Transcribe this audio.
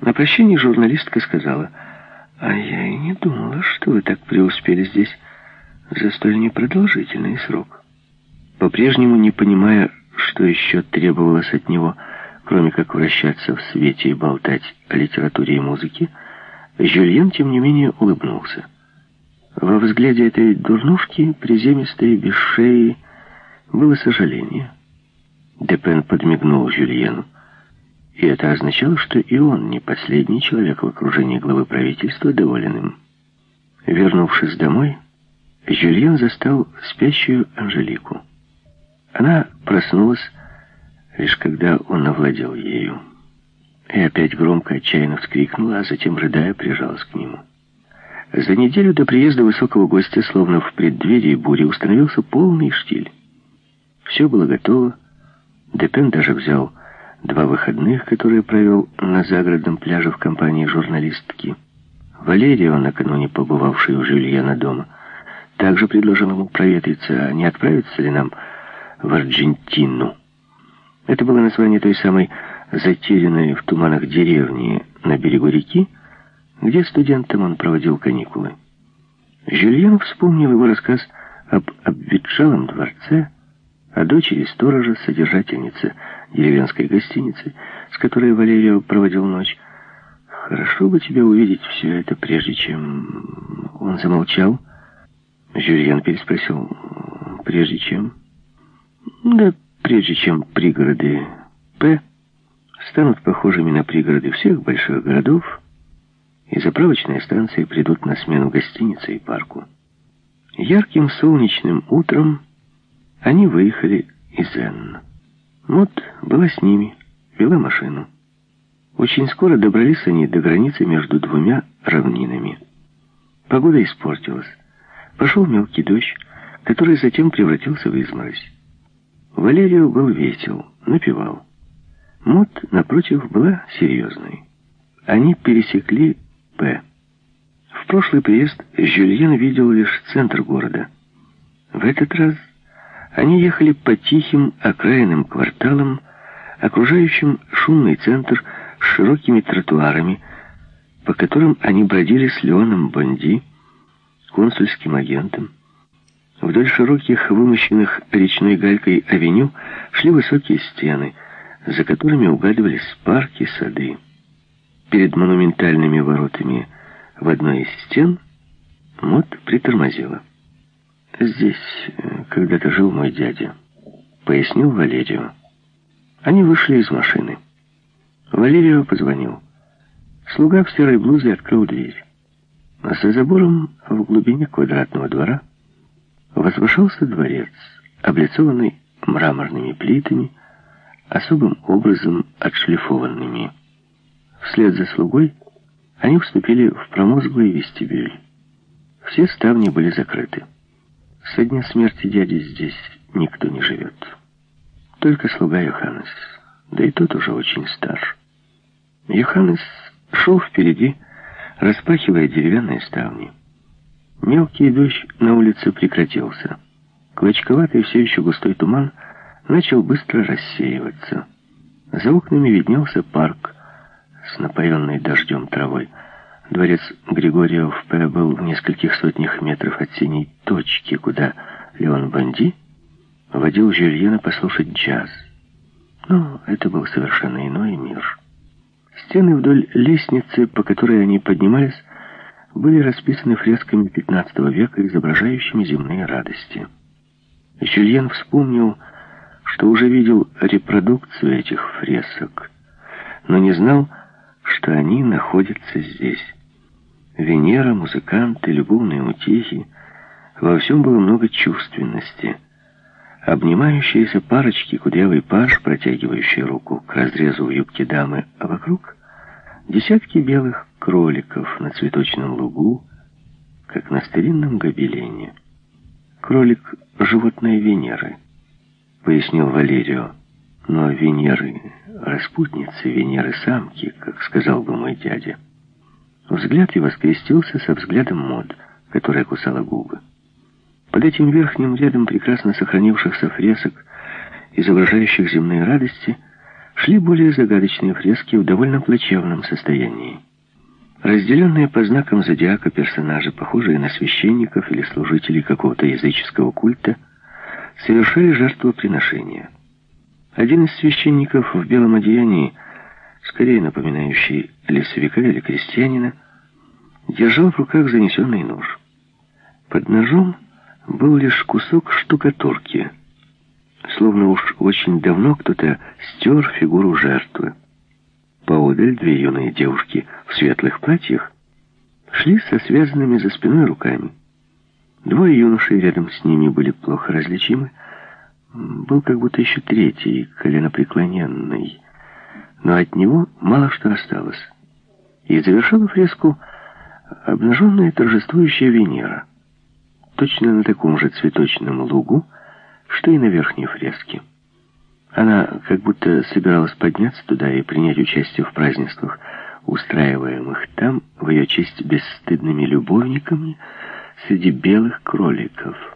На прощание журналистка сказала, «А я и не думала, что вы так преуспели здесь за столь непродолжительный срок». По-прежнему не понимая, что еще требовалось от него, кроме как вращаться в свете и болтать о литературе и музыке, Жюльен, тем не менее, улыбнулся. Во взгляде этой дурнушки, приземистой, без шеи, было сожаление. Депен подмигнул Жюльену. И это означало, что и он не последний человек в окружении главы правительства, доволен им. Вернувшись домой, Жюльен застал спящую Анжелику. Она проснулась, лишь когда он овладел ею. И опять громко, отчаянно вскрикнула, а затем, рыдая, прижалась к нему. За неделю до приезда высокого гостя, словно в преддверии бури, установился полный штиль. Все было готово. Депен даже взял два выходных, которые провел на загородном пляже в компании журналистки. Валерия, накануне побывавший у Жюльена дома, также предложил ему проветриться, а не отправиться ли нам в Аргентину. Это было название той самой затерянной в туманах деревни на берегу реки, где студентом он проводил каникулы. Жюльен вспомнил его рассказ об обветшалом дворце, о дочери сторожа, содержательнице деревенской гостиницы, с которой Валерия проводил ночь. «Хорошо бы тебя увидеть все это, прежде чем...» Он замолчал. Жюльен переспросил, «Прежде чем...» Да, прежде чем пригороды П станут похожими на пригороды всех больших городов, и заправочные станции придут на смену гостинице и парку. Ярким солнечным утром они выехали из Энн. Мот была с ними, вела машину. Очень скоро добрались они до границы между двумя равнинами. Погода испортилась. Пошел мелкий дождь, который затем превратился в изморозь. Валерию был весел, напевал. Мот, напротив, была серьезной. Они пересекли П. В прошлый приезд Жюльен видел лишь центр города. В этот раз они ехали по тихим окраинным кварталам, окружающим шумный центр с широкими тротуарами, по которым они бродили с Леоном Бонди, консульским агентом, Вдоль широких, вымощенных речной галькой авеню шли высокие стены, за которыми угадывались парки, сады. Перед монументальными воротами в одной из стен Мот притормозила. «Здесь э, когда-то жил мой дядя», — пояснил Валерию. Они вышли из машины. Валерию позвонил. Слуга в серой блузе открыл дверь. А за забором в глубине квадратного двора возвышался дворец, облицованный мраморными плитами, особым образом отшлифованными. Вслед за слугой они вступили в промозглый вестибюль. Все ставни были закрыты. Со дня смерти дяди здесь никто не живет. Только слуга Йоханнес, да и тот уже очень стар. Йоханнес шел впереди, распахивая деревянные ставни. Мелкий дождь на улице прекратился. Клочковатый все еще густой туман начал быстро рассеиваться. За окнами виднелся парк с напоенной дождем травой. Дворец Григория П был в нескольких сотнях метров от синей точки, куда Леон Банди водил Жюльена послушать джаз. Но это был совершенно иной мир. Стены вдоль лестницы, по которой они поднимались, были расписаны фресками XV века, изображающими земные радости. Жюльен вспомнил, что уже видел репродукцию этих фресок, но не знал, что они находятся здесь. Венера, музыканты, любовные утехи — во всем было много чувственности. Обнимающиеся парочки, кудрявый паж, протягивающий руку к разрезу в юбке дамы, а вокруг — десятки белых кроликов на цветочном лугу, как на старинном гобелене. Кролик — животное Венеры, пояснил Валерио. Но Венеры — распутницы, Венеры — самки, как сказал бы мой дядя. Взгляд его скрестился со взглядом мод, которая кусала губы. Под этим верхним рядом прекрасно сохранившихся фресок, изображающих земные радости, шли более загадочные фрески в довольно плачевном состоянии. Разделенные по знакам зодиака персонажи, похожие на священников или служителей какого-то языческого культа, совершали жертвоприношения. Один из священников в белом одеянии, скорее напоминающий лесовика или крестьянина, держал в руках занесенный нож. Под ножом был лишь кусок штукатурки, словно уж очень давно кто-то стер фигуру жертвы. Поодаль две юные девушки в светлых платьях шли со связанными за спиной руками. Двое юношей рядом с ними были плохо различимы. Был как будто еще третий, коленопреклоненный. Но от него мало что осталось. И завершала фреску обнаженная торжествующая Венера. Точно на таком же цветочном лугу, что и на верхней фреске. Она как будто собиралась подняться туда и принять участие в празднествах, устраиваемых там, в ее честь бесстыдными любовниками, среди белых кроликов.